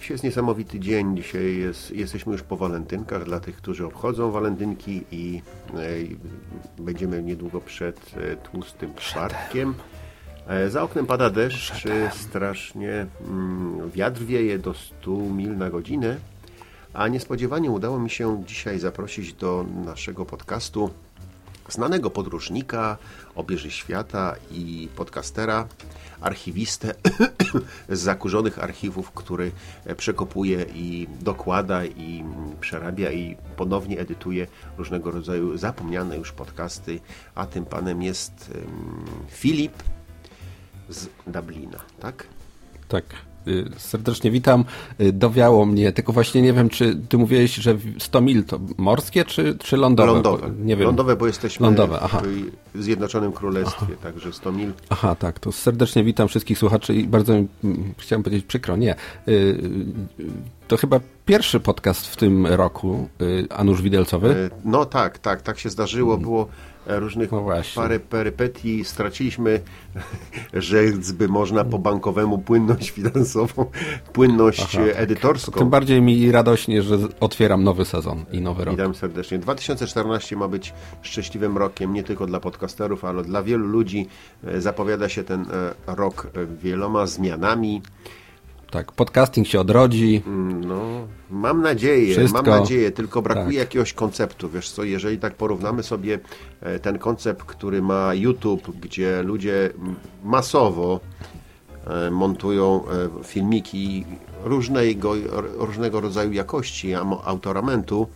dzisiaj jest niesamowity dzień. Dzisiaj jest, jesteśmy już po walentynkach dla tych, którzy obchodzą walentynki i e, będziemy niedługo przed e, tłustym czwartkiem. E, za oknem pada deszcz, strasznie mm, wiatr wieje do 100 mil na godzinę, a niespodziewanie udało mi się dzisiaj zaprosić do naszego podcastu znanego podróżnika, obieży świata i podcastera, archiwistę z zakurzonych archiwów, który przekopuje i dokłada i przerabia i ponownie edytuje różnego rodzaju zapomniane już podcasty, a tym panem jest Filip z Dublina, tak? Tak. Y, Serdecznie witam. Y, Dowiało mnie, tylko właśnie nie wiem, czy ty mówiłeś, że 100 mil to morskie, czy, czy lądowe? Lądowe. Bo Nie wiem. Lądowe, bo jesteśmy Lądowe, aha. w Zjednoczonym Królestwie, także 100 mil. Aha, tak. To serdecznie witam wszystkich słuchaczy i bardzo mi, mm, chciałem powiedzieć przykro, nie. Y, To chyba pierwszy podcast w tym roku, Anusz Widelcowy. E, No tak, tak, tak się zdarzyło. Było e, różnych No parę perypetii. Straciliśmy, rzec by można po bankowemu, płynność finansową, płynność Aha, e, tak. edytorską. Tym bardziej mi radośnie, że otwieram nowy sezon i nowy rok. Witam serdecznie. 2014 ma być szczęśliwym rokiem nie tylko dla podcasterów, ale dla wielu ludzi. E, Zapowiada się ten e, rok e, wieloma zmianami. Tak, podcasting się odrodzi. No, mam nadzieję, Wszystko. mam nadzieję, tylko brakuje Tak. jakiegoś konceptu, wiesz co, jeżeli tak porównamy sobie e, ten koncept, który ma YouTube, gdzie ludzie masowo e, montują e, filmiki różnego, różnego rodzaju jakości, am- autoramentu,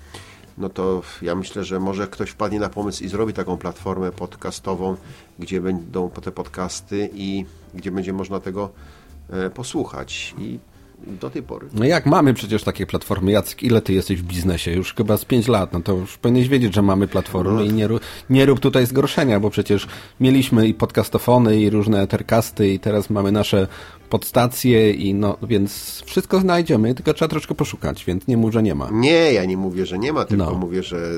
no to ja myślę, że może ktoś wpadnie na pomysł i zrobi taką platformę podcastową, gdzie będą te podcasty i gdzie będzie można tego posłuchać. I do tej pory. No jak mamy przecież takie platformy, Jacek, ile ty jesteś w biznesie? Już chyba z 5 lat, no to już powinieneś wiedzieć, że mamy platformy i nie, nie rób tutaj zgorszenia, bo przecież mieliśmy i podcastofony i różne ethercasty i teraz mamy nasze podstacje i no, więc wszystko znajdziemy, tylko trzeba troszkę poszukać, więc nie mów, że nie ma. Nie, ja nie mówię, że nie ma, tylko No. mówię, że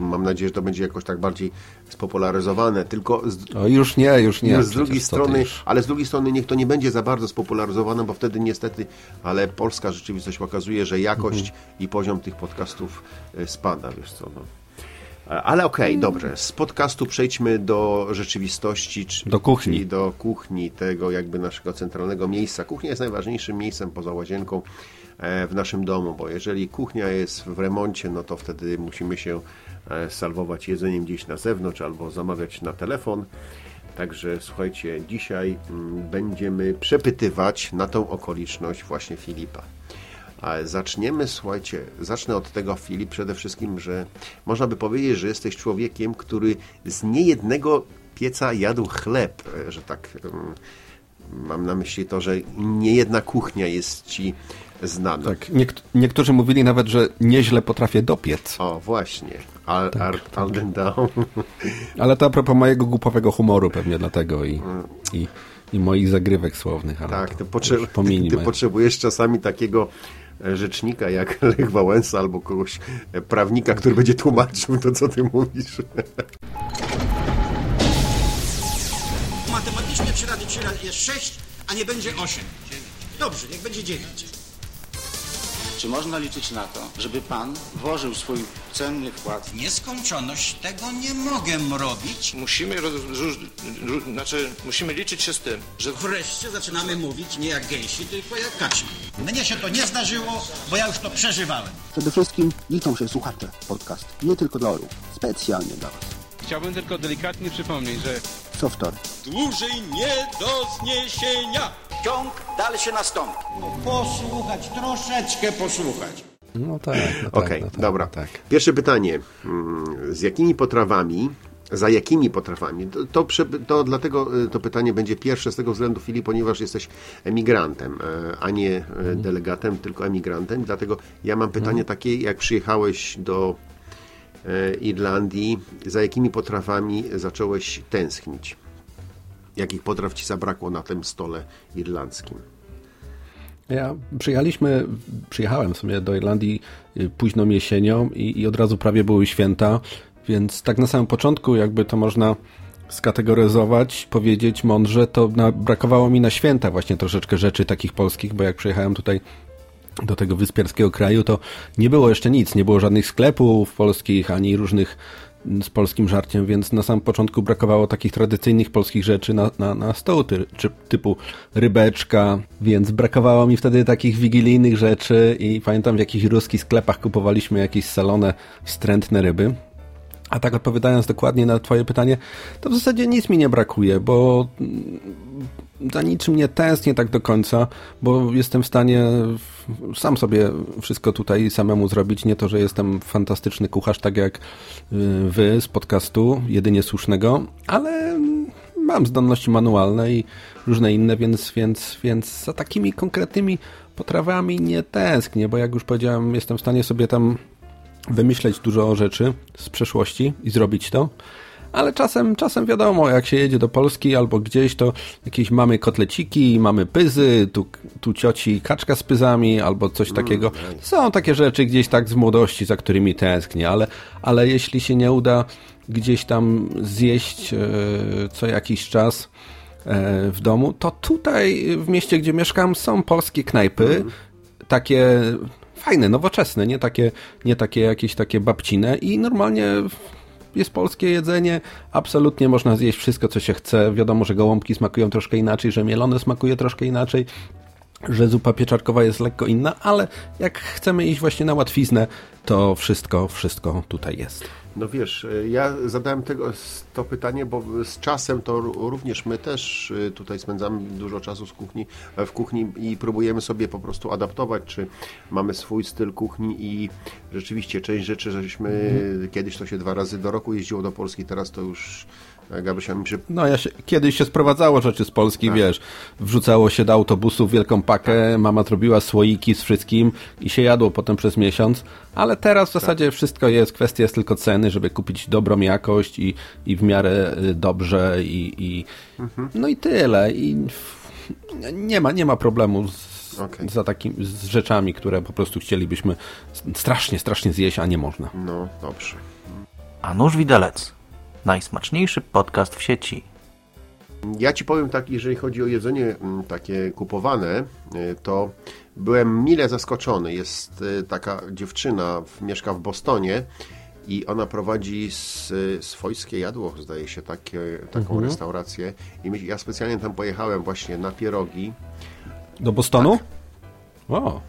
mam nadzieję, że to będzie jakoś tak bardziej spopularyzowane. Tylko z, O, już nie, już nie. z drugiej strony, ale z drugiej strony niech to nie będzie za bardzo spopularyzowane, bo wtedy niestety, ale polska rzeczywistość pokazuje, że jakość Mhm. i poziom tych podcastów e, spada, wiesz co, no. Ale okej, Mm. dobrze. Z podcastu przejdźmy do rzeczywistości. czy- Do kuchni. Czyli do kuchni, tego jakby naszego centralnego miejsca. Kuchnia jest najważniejszym miejscem poza łazienką e, w naszym domu, bo jeżeli kuchnia jest w remoncie, no to wtedy musimy się e, salwować jedzeniem gdzieś na zewnątrz albo zamawiać na telefon. Także słuchajcie, dzisiaj mm, będziemy przepytywać na tą okoliczność właśnie Filipa. Ale zaczniemy, słuchajcie, zacznę od tego, Filip, przede wszystkim, że można by powiedzieć, że jesteś człowiekiem, który z niejednego pieca jadł chleb, że tak mm, mam na myśli to, że niejedna kuchnia jest ci znana. Tak, niekt- niektórzy mówili nawet, że nieźle potrafię dopiec. O, właśnie. Al, Tak, Alden Down. Ale to a propos mojego głupowego humoru pewnie dlatego i, i, i moich zagrywek słownych. Ale Tak, to ty, potrze- ty, ty potrzebujesz czasami takiego rzecznika jak Lech Wałęsa albo kogoś e, prawnika, który będzie tłumaczył to, co ty mówisz. Matematycznie 3 razy 3 razy jest 6, a nie będzie 8. Dobrze, niech będzie 9. Czy można liczyć na to, żeby pan włożył swój cenny wkład Nieskończoność tego nie mogę robić. Musimy, roz, róż, ró- znaczy, musimy liczyć się z tym, że Wreszcie zaczynamy mówić nie jak gęsi, tylko jak kaczy. Mnie się to nie zdarzyło, bo ja już to przeżywałem. Przede wszystkim liczą się słuchacze podcast, nie tylko dla orłów, specjalnie dla Was. Chciałbym tylko delikatnie przypomnieć, że Softor, Dłużej nie do zniesienia. Ciąg dalszy nastąpi. Posłuchać, troszeczkę posłuchać. No tak, no tak, Okej, no tak, dobra. no tak. Pierwsze pytanie. Mm, Z jakimi potrawami za jakimi potrawami? To, to, prze- to dlatego y, to pytanie będzie pierwsze z tego względu, Filip, ponieważ jesteś emigrantem, e, a nie e, delegatem, tylko emigrantem. Dlatego ja mam pytanie takie, jak przyjechałeś do e, Irlandii, za jakimi potrawami zacząłeś tęsknić? Jakich potraw ci zabrakło na tym stole irlandzkim? Ja przyjechaliśmy, przyjechałem sobie do Irlandii y, późną jesienią i, i od razu prawie były święta, więc tak na samym początku jakby to można skategoryzować, powiedzieć mądrze, to na, brakowało mi na święta właśnie troszeczkę rzeczy takich polskich, bo jak przyjechałem tutaj do tego wyspiarskiego kraju, to nie było jeszcze nic, nie było żadnych sklepów polskich, ani różnych z polskim żarciem, więc na samym początku brakowało takich tradycyjnych polskich rzeczy na, na, na stołu, ty, czy, typu rybeczka, więc brakowało mi wtedy takich wigilijnych rzeczy i pamiętam w jakichś ruskich sklepach kupowaliśmy jakieś salone, wstrętne ryby. A tak odpowiadając dokładnie na Twoje pytanie, to w zasadzie nic mi nie brakuje, bo za niczym nie tęsknię tak do końca, bo jestem w stanie sam sobie wszystko tutaj samemu zrobić. Nie to, że jestem fantastyczny kucharz, tak jak y, Wy z podcastu, jedynie słusznego, ale mam zdolności manualne i różne inne, więc, więc, więc za takimi konkretnymi potrawami nie tęsknię, bo jak już powiedziałem, jestem w stanie sobie tam wymyśleć dużo rzeczy z przeszłości i zrobić to. Ale czasem, czasem wiadomo, jak się jedzie do Polski albo gdzieś, to jakieś mamy kotleciki, mamy pyzy, tu, tu cioci kaczka z pyzami albo coś takiego. Są takie rzeczy gdzieś tak z młodości, za którymi tęsknię, ale, ale jeśli się nie uda gdzieś tam zjeść e, co jakiś czas e, w domu, to tutaj w mieście, gdzie mieszkam, są polskie knajpy, takie fajne, nowoczesne, nie takie, nie takie jakieś takie babcine i normalnie jest polskie jedzenie, absolutnie można zjeść wszystko, co się chce. Wiadomo, że gołąbki smakują troszkę inaczej, że mielone smakuje troszkę inaczej, że zupa pieczarkowa jest lekko inna, ale jak chcemy iść właśnie na łatwiznę, to wszystko, wszystko tutaj jest. No wiesz, e, ja zadałem tego to pytanie, bo z czasem to ró- również my też e, tutaj spędzamy dużo czasu z kuchni, w kuchni i próbujemy sobie po prostu adaptować, czy mamy swój styl kuchni i rzeczywiście część rzeczy, żeśmy kiedyś to się dwa razy do roku jeździło do Polski, teraz to już e, Gabrysia mi przy... No, ja się, kiedyś się sprowadzało rzeczy z Polski, Tak. wiesz, wrzucało się do autobusów wielką pakę, mama zrobiła słoiki z wszystkim i się jadło potem przez miesiąc, ale teraz w zasadzie wszystko jest, kwestia jest tylko ceny, żeby kupić dobrą jakość i, i w miarę y, dobrze i, i no i tyle. I nie ma, nie ma problemu z, Okej. za takim, z rzeczami, które po prostu chcielibyśmy strasznie, strasznie zjeść, a nie można. No, dobrze. A nóż widelec. Najsmaczniejszy podcast w sieci. Ja ci powiem tak, jeżeli chodzi o jedzenie mm, takie kupowane, y, to byłem mile zaskoczony. Jest y, taka dziewczyna, mieszka w Bostonie i ona prowadzi s- swojskie jadło, zdaje się, takie, taką restaurację. I ja specjalnie tam pojechałem właśnie na pierogi. Do Bostonu? O.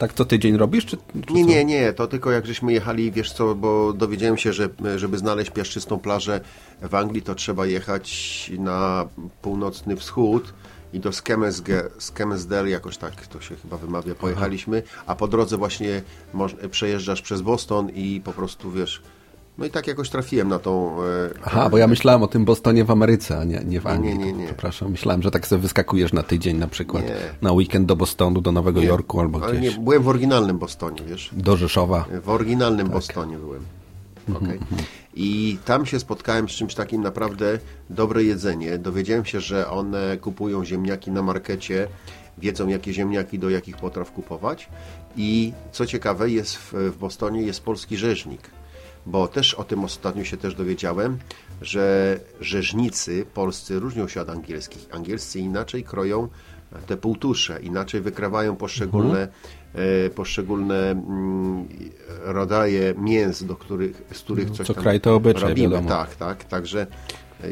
Tak co tydzień robisz? Czy, czy Nie, nie, nie, to tylko jak żeśmy jechali, wiesz co, bo dowiedziałem się, że żeby znaleźć piaszczystą plażę w Anglii, to trzeba jechać na północny wschód i do Skemesdale, jakoś tak to się chyba wymawia, pojechaliśmy, a po drodze właśnie przejeżdżasz przez Boston i po prostu, wiesz, no i tak jakoś trafiłem na tą... e, Aha, bo ja myślałem o tym Bostonie w Ameryce, a nie, nie w Anglii. nie, nie. Przepraszam, myślałem, że tak sobie wyskakujesz na tydzień na przykład, Nie. na weekend do Bostonu, do Nowego Jorku albo Ale gdzieś, nie, byłem w oryginalnym Bostonie, wiesz. do Rzeszowa. W oryginalnym Tak. Bostonie byłem. Mhm, Okej. I tam się spotkałem z czymś takim naprawdę dobre jedzenie. Dowiedziałem się, że one kupują ziemniaki na markecie, wiedzą jakie ziemniaki do jakich potraw kupować. I co ciekawe, jest w, w Bostonie jest polski rzeźnik. Bo też o tym ostatnio się też dowiedziałem, że rzeźnicy polscy różnią się od angielskich. Angielscy inaczej kroją te półtusze, inaczej wykrawają poszczególne, e, poszczególne mm, rodzaje mięs, do których, z których coś co tam kraj to obyczaj, robimy. wiadomo. Tak, tak. Także e,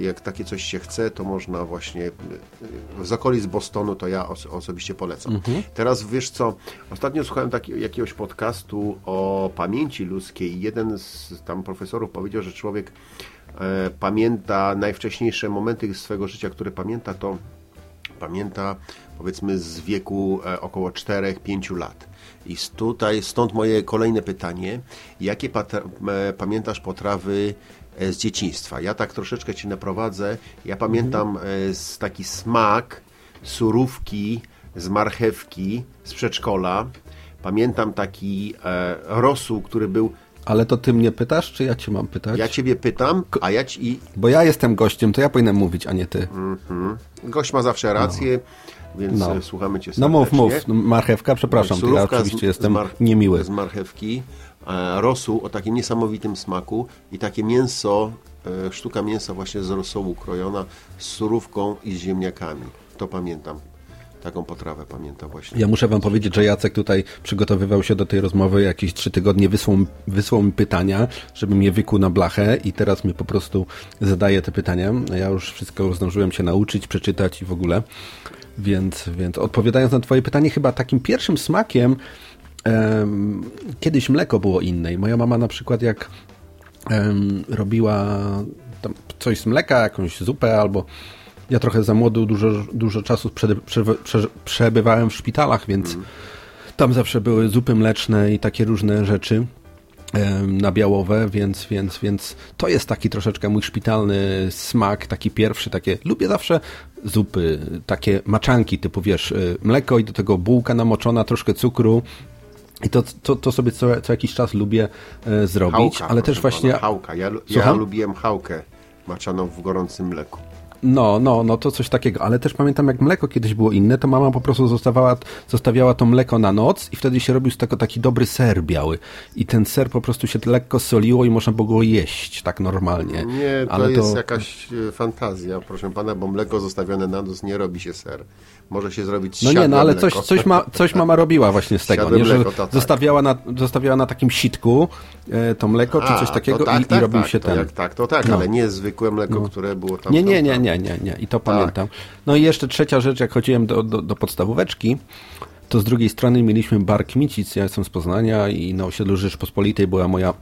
jak takie coś się chce, to można właśnie e, z okolic Bostonu to ja os- osobiście polecam. Mhm. Teraz wiesz co, ostatnio słuchałem taki, jakiegoś podcastu o pamięci ludzkiej jeden z tam profesorów powiedział, że człowiek e, pamięta najwcześniejsze momenty swego życia, które pamięta, to pamięta powiedzmy z wieku e, około 4-5 lat. I tutaj, stąd moje kolejne pytanie, jakie e, pamiętasz potrawy z dzieciństwa. Ja tak troszeczkę Cię naprowadzę. Ja pamiętam e, z taki smak surówki z marchewki z przedszkola. Pamiętam taki e, rosół, który był... Ale to Ty mnie pytasz, czy ja Cię mam pytać? Ja Ciebie pytam, a ja Ci... Bo ja jestem gościem, to ja powinienem mówić, a nie Ty. Mhm. Gość ma zawsze rację, więc No. e, słuchamy Cię No mów, serdecznie. mów. No, Marchewka, przepraszam, to ja Surówka oczywiście z, jestem z niemiły. Z marchewki, e, rosół o takim niesamowitym smaku i takie mięso, e, sztuka mięsa właśnie z rosołu krojona z surówką i z ziemniakami. To pamiętam. Taką potrawę pamiętam właśnie. Ja muszę wam powiedzieć, że Jacek tutaj przygotowywał się do tej rozmowy jakieś trzy tygodnie, wysłał, wysłał mi pytania, żebym je wykuł na blachę i teraz mi po prostu zadaje te pytania. Ja już wszystko zdążyłem się nauczyć, przeczytać i w ogóle. Więc, więc odpowiadając na twoje pytanie, chyba takim pierwszym smakiem em, kiedyś mleko było inne. I moja mama na przykład jak robiła coś z mleka, jakąś zupę albo ja trochę za młodu dużo, dużo czasu prze, prze, prze, przebywałem w szpitalach, więc tam zawsze były zupy mleczne i takie różne rzeczy em, nabiałowe, więc, więc, więc to jest taki troszeczkę mój szpitalny smak, taki pierwszy, takie, lubię zawsze zupy, takie maczanki typu, wiesz, y, mleko i do tego bułka namoczona, troszkę cukru, i to, to, to sobie co, co jakiś czas lubię e, zrobić, Chałka, ale też właśnie... Pana, chałka. Ja, ja Słucham? lubiłem chałkę maczaną w gorącym mleku. No, no, no to coś takiego, ale też pamiętam jak mleko kiedyś było inne, to mama po prostu zostawała, zostawiała to mleko na noc i wtedy się robił z tego taki dobry ser biały i ten ser po prostu się lekko soliło i można było go jeść tak normalnie. Nie, to ale jest jakaś e, fantazja, proszę pana, bo mleko zostawione na noc nie robi się ser. Może się zrobić No nie, no ale mleko. coś, coś, ma, coś mama robiła właśnie z tego, nie, że mleko, to tak. zostawiała, na, zostawiała na takim sitku e, to mleko czy A, coś takiego to tak, i, tak, i robił tak, się to ten. Jak tak, to tak, No. ale nie zwykłe mleko, No. które było tam. Nie, nie, nie, tam. Nie, nie, nie. I to Tak. pamiętam. No i jeszcze trzecia rzecz, jak chodziłem do, do, do podstawóweczki, to z drugiej strony mieliśmy bar Kmicic, ja jestem z Poznania i na osiedlu Rzeczpospolitej była moja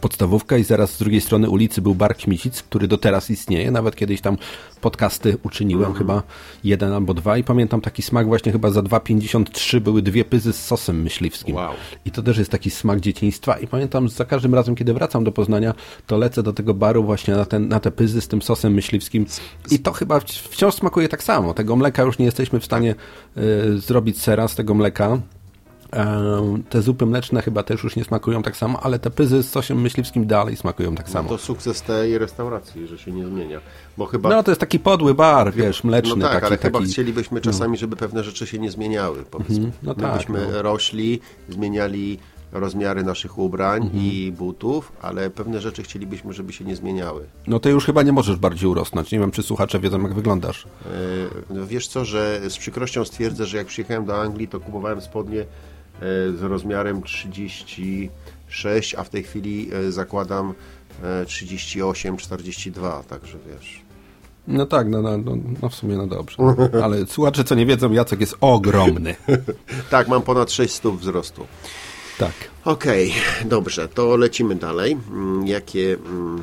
podstawówka i zaraz z drugiej strony ulicy był bar Kmicic, który do teraz istnieje, nawet kiedyś tam podcasty uczyniłem, Mhm. chyba jeden albo dwa i pamiętam taki smak właśnie chyba za 2,53 były dwie pyzy z sosem myśliwskim. Wow. I to też jest taki smak dzieciństwa i pamiętam za każdym razem, kiedy wracam do Poznania, to lecę do tego baru właśnie na, ten, na te pyzy z tym sosem myśliwskim i to chyba wci- wciąż smakuje tak samo. Tego mleka już nie jesteśmy w stanie y, zrobić sera z tego mleka. Te zupy mleczne chyba też już nie smakują tak samo, ale te pyzy z sosem myśliwskim dalej smakują tak No samo. to sukces tej restauracji, że się nie zmienia. Bo chyba. No to jest taki podły bar, wiesz, mleczny. No tak, taki, ale chyba taki... chcielibyśmy czasami, żeby pewne rzeczy się nie zmieniały. Powiedzmy. no My tak, byśmy no. rośli, zmieniali rozmiary naszych ubrań Mhm. i butów, ale pewne rzeczy chcielibyśmy, żeby się nie zmieniały. No to już chyba nie możesz bardziej urosnąć. Nie wiem, czy słuchacze wiedzą, jak wyglądasz. E, no Wiesz co, że z przykrością stwierdzę, że jak przyjechałem do Anglii, to kupowałem spodnie z rozmiarem 36, a w tej chwili e, zakładam e, 38, 42, także wiesz. No tak, no, no, no, no w sumie no dobrze. Ale słuchacze, co nie wiedzą, Jacek jest ogromny. Tak, mam ponad 6 stóp wzrostu. Tak. Okej, dobrze, to lecimy dalej. Mm, Jakie, mm,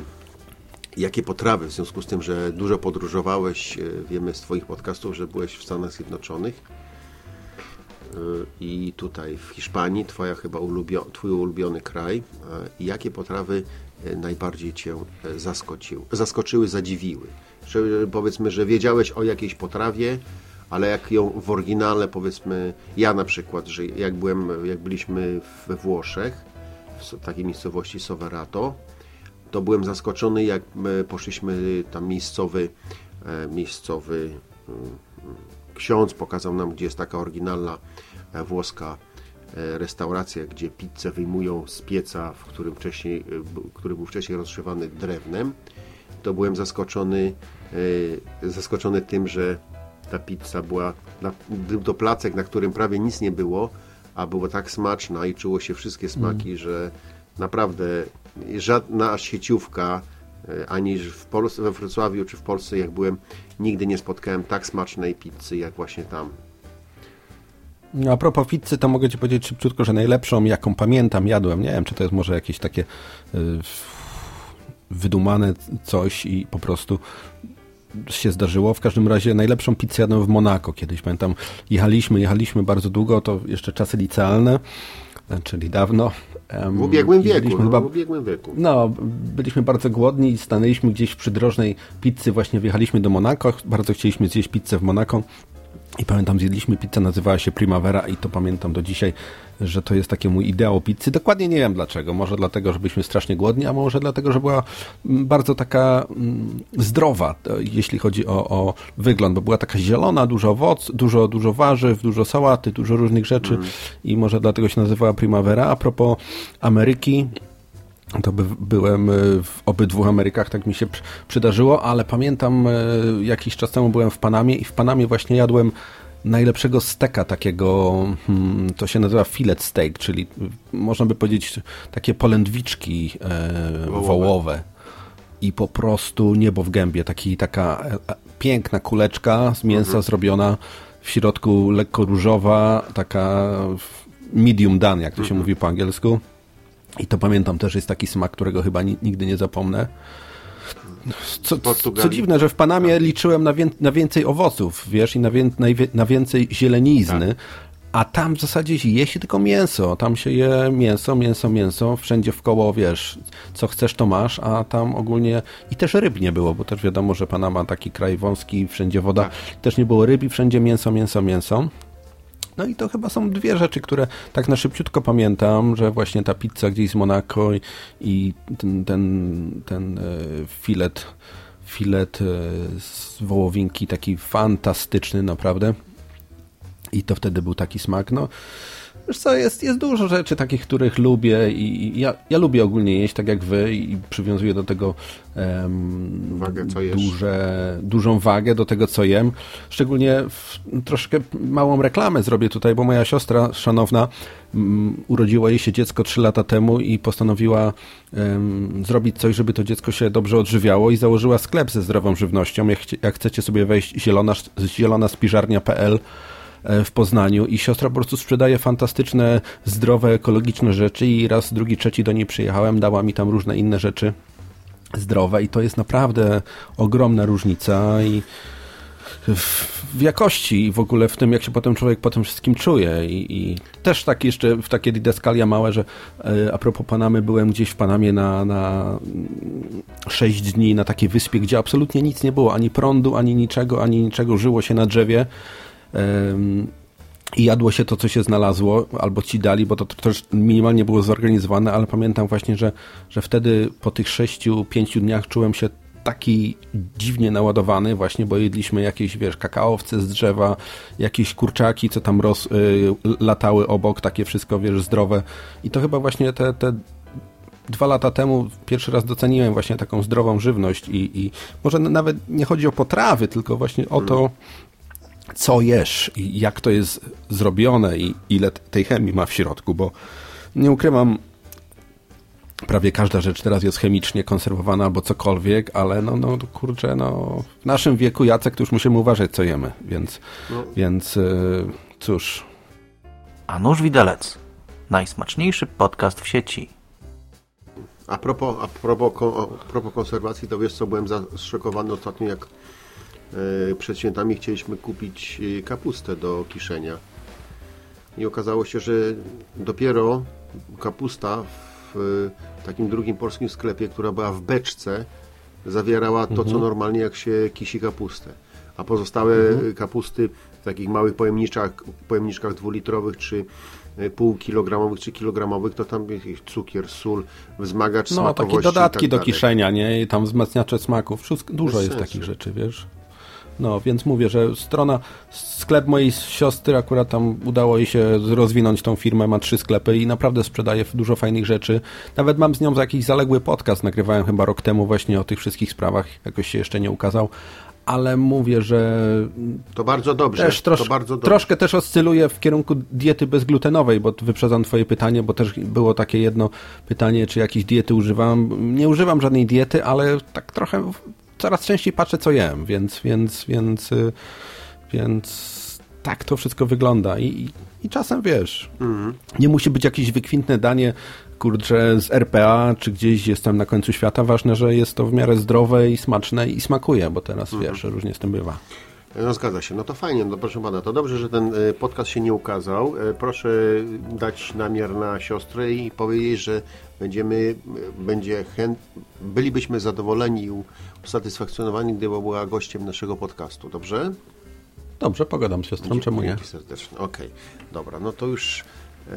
jakie potrawy, w związku z tym, że dużo podróżowałeś, e, wiemy z Twoich podcastów, że byłeś w Stanach Zjednoczonych e, i tutaj w Hiszpanii, twoja chyba Twój ulubiony kraj. I jakie potrawy e, najbardziej Cię zaskoczyły, zaskoczyły zadziwiły? Że, powiedzmy, że wiedziałeś o jakiejś potrawie, ale jak ją w oryginale, powiedzmy, ja na przykład, że jak byłem, jak byliśmy we Włoszech, w takiej miejscowości Soverato, to byłem zaskoczony, jak my poszliśmy tam miejscowy, miejscowy ksiądz pokazał nam, gdzie jest taka oryginalna e, włoska e, restauracja, gdzie pizzę wyjmują z pieca, w którym wcześniej, e, który był wcześniej rozgrzewany drewnem. To byłem zaskoczony, zaskoczony tym, że ta pizza była, był to placek, na którym prawie nic nie było, a była tak smaczna i czuło się wszystkie smaki, że naprawdę żadna sieciówka, ani w Polsce, we Wrocławiu czy w Polsce, jak byłem, nigdy nie spotkałem tak smacznej pizzy, jak właśnie tam. No, a propos pizzy, to mogę Ci powiedzieć szybciutko, że najlepszą, jaką pamiętam, jadłem. Nie wiem, czy to jest może jakieś takie y, wydumane coś i po prostu się zdarzyło. W każdym razie najlepszą pizzę jadłem w Monako kiedyś. Pamiętam, jechaliśmy, jechaliśmy bardzo długo, to jeszcze czasy licealne, czyli dawno. W ubiegłym wieku, no, chyba- w ubiegłym wieku. no, byliśmy bardzo głodni i stanęliśmy gdzieś w przydrożnej pizzy, właśnie wjechaliśmy do Monako, bardzo chcieliśmy zjeść pizzę w Monako i pamiętam, zjedliśmy pizzę, nazywała się Primavera i to pamiętam do dzisiaj, że to jest taki mój ideał pizzy. Dokładnie nie wiem dlaczego, może dlatego, że byliśmy strasznie głodni, a może dlatego, że była mm, bardzo taka mm, zdrowa, to jeśli chodzi o, o wygląd, bo była taka zielona, dużo owoc, dużo, dużo warzyw, dużo sałaty, dużo różnych rzeczy i może dlatego się nazywała Primavera. A propos Ameryki, to by, byłem y, w obydwu Amerykach, tak mi się przy- przydarzyło, ale pamiętam y, jakiś czas temu byłem w Panamie i w Panamie właśnie jadłem najlepszego steka takiego, hmm, to się nazywa filet steak, czyli y, można by powiedzieć takie polędwiczki e, Wołowe. wołowe. I po prostu niebo w gębie, taki, taka e, e, piękna kuleczka z mięsa zrobiona, w środku lekko różowa, taka medium done, jak to się mówi po angielsku. I to pamiętam też jest taki smak, którego chyba ni- nigdy nie zapomnę. Co, co, dziwne, że w Panamie liczyłem na, na więcej owoców, wiesz, i na, na, na więcej zielenizny, a tam w zasadzie je się tylko mięso. Tam się je mięso, mięso, mięso, wszędzie w koło, wiesz, co chcesz to masz, a tam ogólnie i też ryb nie było, bo też wiadomo, że Panama taki kraj wąski, wszędzie woda, też nie było ryb i wszędzie mięso, mięso, mięso. No i to chyba są dwie rzeczy, które tak na szybciutko pamiętam, że właśnie ta pizza gdzieś z Monako i, ten, ten, ten e, filet, filet e, z wołowinki taki fantastyczny naprawdę. I to wtedy był taki smak. No, wiesz co, jest, jest dużo rzeczy takich, których lubię i ja, ja lubię ogólnie jeść tak jak wy i przywiązuję do tego em, Wagę, duże, dużą wagę do tego, co jem. Szczególnie w, troszkę małą reklamę zrobię tutaj, bo moja siostra szanowna mm, urodziło jej się dziecko 3 lata temu i postanowiła em, zrobić coś, żeby to dziecko się dobrze odżywiało i założyła sklep ze zdrową żywnością. Jak, jak chcecie sobie wejść zielona, zielona spiżarnia.pl w Poznaniu i siostra po prostu sprzedaje fantastyczne, zdrowe, ekologiczne rzeczy i raz, drugi, trzeci do niej przyjechałem, dała mi tam różne inne rzeczy zdrowe i to jest naprawdę ogromna różnica i w, jakości i w ogóle w tym, jak się potem człowiek po tym wszystkim czuje i, i też tak jeszcze w takie didaskalia małe, że e, a propos Panamy, byłem gdzieś w Panamie na, na 6 dni na takiej wyspie, gdzie absolutnie nic nie było, ani prądu, ani niczego, ani niczego, żyło się na drzewie i jadło się to, co się znalazło, albo ci dali, bo to też minimalnie było zorganizowane, ale pamiętam właśnie, że, że wtedy po tych sześciu, pięciu dniach czułem się taki dziwnie naładowany właśnie, bo jedliśmy jakieś, wiesz, kakaowce z drzewa, jakieś kurczaki, co tam roz, y, latały obok, takie wszystko, wiesz, zdrowe. I to chyba właśnie te, te dwa lata temu pierwszy raz doceniłem właśnie taką zdrową żywność i, i może nawet nie chodzi o potrawy, tylko właśnie o to, co jesz i jak to jest zrobione i ile tej chemii ma w środku, bo nie ukrywam, prawie każda rzecz teraz jest chemicznie konserwowana albo cokolwiek, ale no, no kurczę, no w naszym wieku, Jacek, to już musimy uważać, co jemy, więc, więc yy, cóż, A nóż widelec. Najsmaczniejszy podcast w sieci. A propos, a propos, a propos konserwacji, to wiesz co, byłem zaszokowany ostatnio, jak przed świętami chcieliśmy kupić e, kapustę do kiszenia. I okazało się, że dopiero kapusta w e, takim drugim polskim sklepie, która była w beczce, zawierała to, co Mhm. normalnie jak się kisi kapustę. A pozostałe Mhm. kapusty w takich małych pojemniczkach, pojemniczkach dwulitrowych, czy e, półkilogramowych, czy kilogramowych, to tam jakiś cukier, sól, wzmagacz no smakowości takie dodatki tak do kiszenia, nie, i tam wzmacniacze smaków, wszystko, dużo Bez jest sensu. takich rzeczy, wiesz. No, więc mówię, że strona, sklep mojej siostry, akurat tam udało jej się rozwinąć tą firmę, ma trzy sklepy i naprawdę sprzedaje dużo fajnych rzeczy. Nawet mam z nią za jakiś zaległy podcast, nagrywałem chyba rok temu właśnie o tych wszystkich sprawach, jakoś się jeszcze nie ukazał, ale mówię, że To bardzo dobrze. też trosz, to bardzo dobrze. troszkę też oscyluję w kierunku diety bezglutenowej, bo wyprzedzam twoje pytanie, bo też było takie jedno pytanie, czy jakieś diety używam. Nie używam żadnej diety, ale tak trochę coraz częściej patrzę, co jem, więc, więc, więc, y, więc tak to wszystko wygląda i, i, i czasem wiesz, Mhm. nie musi być jakieś wykwintne danie, kurczę, z RPA, czy gdzieś jestem na końcu świata. Ważne, że jest to w miarę zdrowe i smaczne i smakuje, bo teraz Mhm. wiesz, różnie z tym bywa. No zgadza się. No to fajnie, no proszę pana. To dobrze, że ten e, podcast się nie ukazał. E, Proszę dać namiar na siostrę i powiedzieć, że będziemy, będzie chęt, bylibyśmy zadowoleni usatysfakcjonowani, gdyby była gościem naszego podcastu. Dobrze? Dobrze, pogadam z siostrą, czemu nie? Serdecznie. Okej, dobra. No to już e,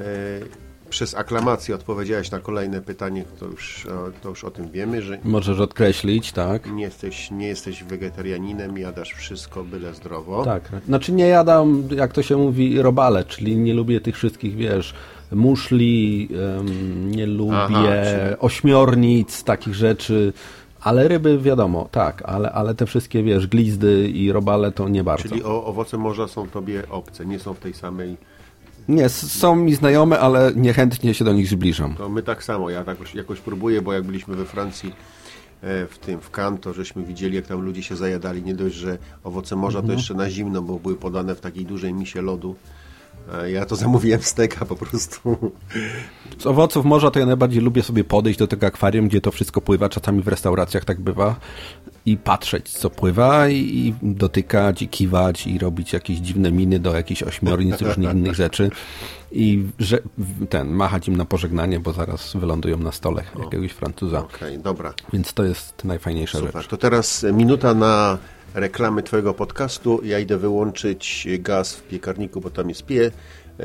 przez aklamację odpowiedziałeś na kolejne pytanie. To już, to już o tym wiemy, że Możesz odkreślić, tak? nie jesteś, nie jesteś wegetarianinem, jadasz wszystko byle zdrowo. Tak. Znaczy nie jadam, jak to się mówi, robale, czyli nie lubię tych wszystkich, wiesz, muszli, em, nie lubię Aha, czyli- ośmiornic, takich rzeczy, ale ryby wiadomo, tak, ale, ale te wszystkie, wiesz, glizdy i robale to nie bardzo. Czyli o, owoce morza są tobie obce, nie są w tej samej. Nie, są mi znajome, ale niechętnie się do nich zbliżam. To my tak samo, ja tak jakoś próbuję, bo jak byliśmy we Francji e, w tym, w Cannes, to żeśmy widzieli, jak tam ludzie się zajadali. Nie dość, że owoce morza Mhm. to jeszcze na zimno, bo były podane w takiej dużej misie lodu. E, Ja to zamówiłem steka po prostu. Z owoców morza to ja najbardziej lubię sobie podejść do tego akwarium, gdzie to wszystko pływa, czasami w restauracjach tak bywa, i patrzeć, co pływa, i, dotykać, i kiwać, i robić jakieś dziwne miny do jakichś ośmiornic, różnych innych rzeczy. I że, ten, machać im na pożegnanie, bo zaraz wylądują na stole jakiegoś Francuza. Okej, dobra. Więc to jest najfajniejsza Super. rzecz. To teraz minuta na reklamy Twojego podcastu. Ja idę wyłączyć gaz w piekarniku, bo tam jest pie,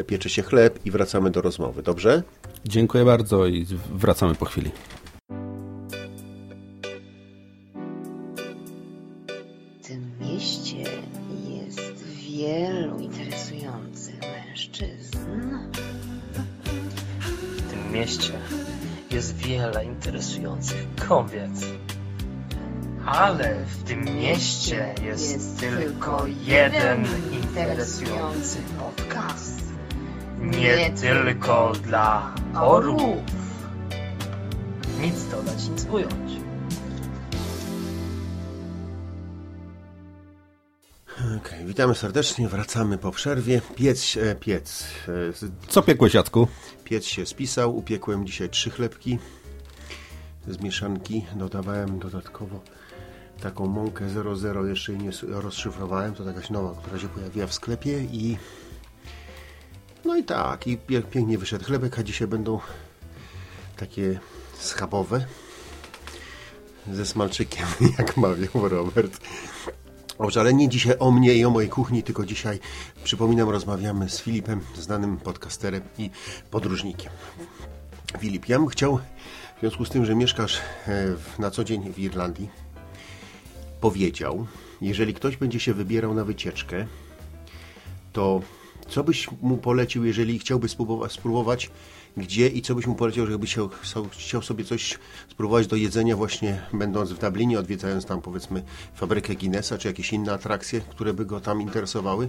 piecze się chleb i wracamy do rozmowy. Dobrze? Dziękuję bardzo i wracamy po chwili. W tym mieście jest wielu interesujących mężczyzn. W tym mieście jest wiele interesujących kobiet. Ale w tym mieście jest, tylko jeden interesujący podcast. Nie tylko dla orłów. Nic dodać, nic ująć. Okej, witamy serdecznie, wracamy po przerwie. Piec, e, piec. E, z- Co piekłeś, Jacku? piec się spisał, upiekłem dzisiaj trzy chlebki z mieszanki. Dodawałem dodatkowo taką mąkę 00, jeszcze nie rozszyfrowałem. To jakaś nowa, która się pojawiła w sklepie i no i tak, i pie- pięknie wyszedł chlebek, a dzisiaj będą takie schabowe ze smalczykiem, jak mawiał Robert. Dobrze, ale nie dzisiaj o mnie i o mojej kuchni, tylko dzisiaj, przypominam, rozmawiamy z Filipem, znanym podcasterem i podróżnikiem. Filip, ja bym chciał, w związku z tym, że mieszkasz e, na co dzień w Irlandii, powiedział, jeżeli ktoś będzie się wybierał na wycieczkę, to co byś mu polecił, jeżeli chciałby spróbować, gdzie i co byś mu polecił, żeby chciał, sobie coś spróbować do jedzenia właśnie będąc w Dublinie, odwiedzając tam powiedzmy fabrykę Guinnessa, czy jakieś inne atrakcje, które by go tam interesowały.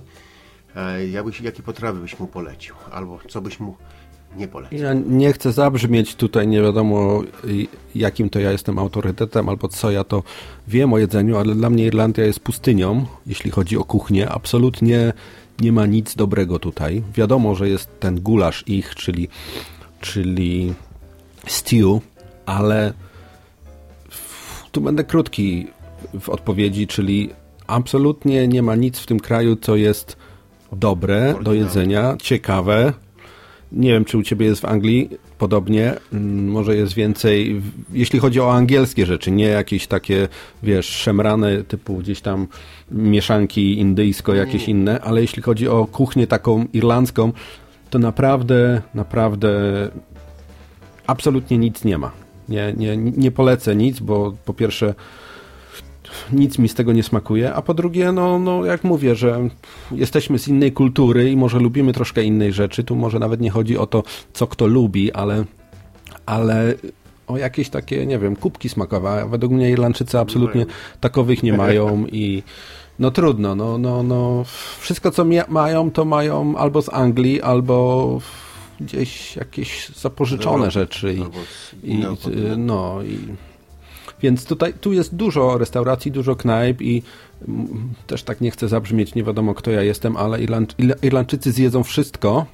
E, Ja byś, jakie potrawy byś mu polecił? Albo co byś mu nie polecił? Ja nie chcę zabrzmieć tutaj nie wiadomo jakim to ja jestem autorytetem albo co ja to wiem o jedzeniu, ale dla mnie Irlandia jest pustynią, jeśli chodzi o kuchnię. Absolutnie nie ma nic dobrego tutaj. Wiadomo, że jest ten gulasz ich, czyli, czyli stew, ale w- tu będę krótki w odpowiedzi, czyli absolutnie nie ma nic w tym kraju, co jest dobre do jedzenia, ciekawe. Nie wiem, czy u Ciebie jest w Anglii podobnie. Mm, Może jest więcej, jeśli chodzi o angielskie rzeczy, nie jakieś takie, wiesz, szemrane typu gdzieś tam mieszanki indyjsko, jakieś inne, ale jeśli chodzi o kuchnię taką irlandzką, to naprawdę, naprawdę absolutnie nic nie ma. Nie, nie, nie polecę nic, bo po pierwsze nic mi z tego nie smakuje, a po drugie, no, no jak mówię, że jesteśmy z innej kultury i może lubimy troszkę innej rzeczy, tu może nawet nie chodzi o to, co kto lubi, ale, ale o jakieś takie, nie wiem, kubki smakowe, według mnie Irlandczycy absolutnie takowych nie mają i no trudno, no, no, no wszystko co mają, to mają albo z Anglii, albo gdzieś jakieś zapożyczone rzeczy i, i no i więc tutaj, tu jest dużo restauracji, dużo knajp i mm, też tak nie chcę zabrzmieć, nie wiadomo kto ja jestem, ale Irland, Irla- Irlandczycy zjedzą wszystko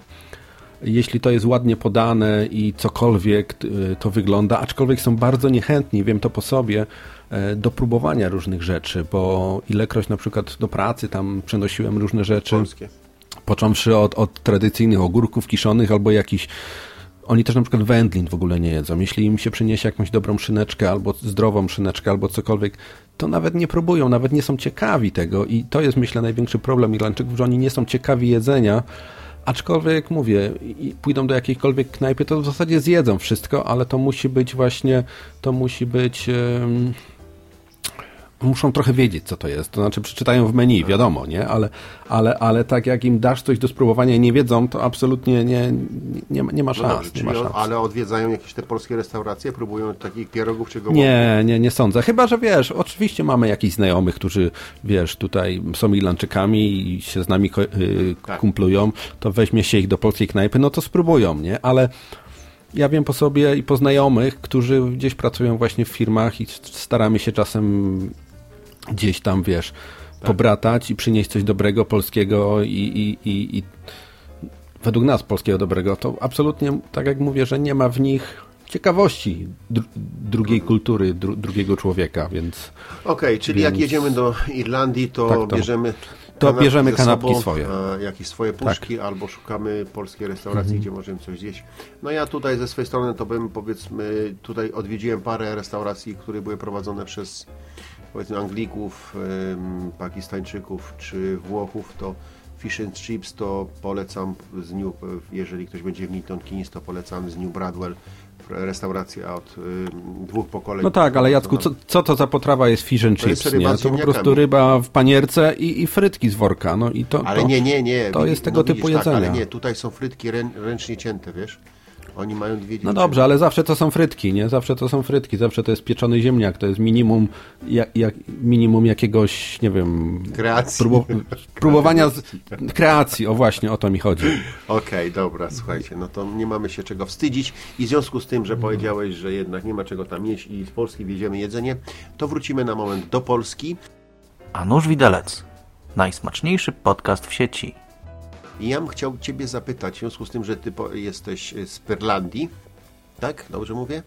jeśli to jest ładnie podane i cokolwiek y, to wygląda, aczkolwiek są bardzo niechętni, wiem to po sobie, e, do próbowania różnych rzeczy, bo ilekroć na przykład do pracy tam przenosiłem różne rzeczy, Polskie. począwszy od, od tradycyjnych ogórków kiszonych albo jakiś oni też na przykład wędlin w ogóle nie jedzą. Jeśli im się przyniesie jakąś dobrą szyneczkę, albo zdrową szyneczkę, albo cokolwiek, to nawet nie próbują, nawet nie są ciekawi tego i to jest myślę największy problem Irlandczyków, że oni nie są ciekawi jedzenia, aczkolwiek mówię, pójdą do jakiejkolwiek knajpy, to w zasadzie zjedzą wszystko, ale to musi być właśnie, to musi być... em, muszą trochę wiedzieć, co to jest. To znaczy, przeczytają w menu, wiadomo, nie? Ale, ale, ale tak jak im dasz coś do spróbowania i nie wiedzą, to absolutnie nie, nie, ma- nie ma No szans. dobrze, nie ma szans. ale odwiedzają jakieś te polskie restauracje, próbują takich pierogów czy gołąbków? Nie, nie, nie sądzę. Chyba, że wiesz, oczywiście mamy jakichś znajomych, którzy, wiesz, tutaj są Irlandczykami i się z nami y, Tak. kumplują, to weźmie się ich do polskiej knajpy, no to spróbują, nie? Ale ja wiem po sobie i po znajomych, którzy gdzieś pracują właśnie w firmach i staramy się czasem gdzieś tam, wiesz, Tak. pobratać i przynieść coś dobrego, polskiego i, i, i, i według nas polskiego dobrego, to absolutnie, tak jak mówię, że nie ma w nich ciekawości dru drugiej kultury, dru drugiego człowieka, więc... Okej, czyli jak Więc- jedziemy do Irlandii, to, Tak, to- bierzemy to kanapki bierzemy ze kanapki sobą, swoje. Tak. Jakieś swoje puszki, albo szukamy polskiej restauracji, Mhm. gdzie możemy coś zjeść. No ja tutaj ze swojej strony to bym powiedzmy, tutaj odwiedziłem parę restauracji, które były prowadzone przez powiedzmy Anglików, Pakistańczyków czy Włochów, to Fish and Chips to polecam z New, jeżeli ktoś będzie w Milton Keynes, to polecam z New Bradwell restauracja od ym, dwóch pokoleń. No tak, ale Jacku, co, co to za potrawa jest fish and To chips, ryba nie? To po prostu ryba w panierce i, i frytki z worka, no i to... Ale to, nie, nie, nie. To jest tego no typu widzisz, tak, jedzenia. ale nie, tutaj są frytki rę, ręcznie cięte, wiesz? Oni mają dwie No dziewczyny. dobrze, ale zawsze to są frytki, nie? Zawsze to są frytki, zawsze to jest pieczony ziemniak, to jest minimum, jak, jak, minimum jakiegoś, nie wiem... Kreacji. Próbu, próbowania z, kreacji, o właśnie, o to mi chodzi. Okej, dobra, słuchajcie, no to nie mamy się czego wstydzić i w związku z tym, że powiedziałeś, że jednak nie ma czego tam jeść i z Polski wieziemy jedzenie, to wrócimy na moment do Polski. A nóż widelec. Najsmaczniejszy podcast w sieci. I ja bym chciał Ciebie zapytać, w związku z tym, że Ty jesteś z Pyrlandii, tak? Dobrze mówię?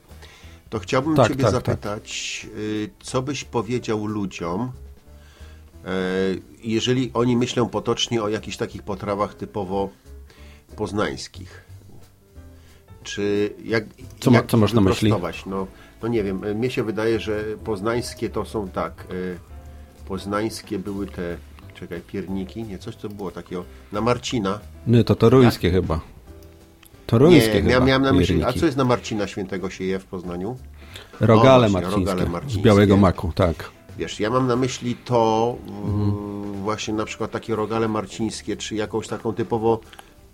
To chciałbym Tak, Ciebie tak, zapytać, y, co byś powiedział ludziom, e, jeżeli oni myślą potocznie o jakichś takich potrawach typowo poznańskich? Czy jak, Co jak co masz na myśli? No, no nie wiem, mnie się wydaje, że poznańskie to są tak, e, poznańskie były te, czekaj, pierniki, nie, coś co było takiego, na Marcina. Nie, to toruńskie chyba. Toruńskie Tak? Nie, chyba. miałem, miałem na myśli, a pierniki. co jest na Marcina Świętego się je w Poznaniu? Rogale O, właśnie, marcińskie, rogale z marcińskie. białego maku, tak. Wiesz, ja mam na myśli to Mhm. mm, właśnie na przykład takie rogale marcińskie, czy jakąś taką typowo,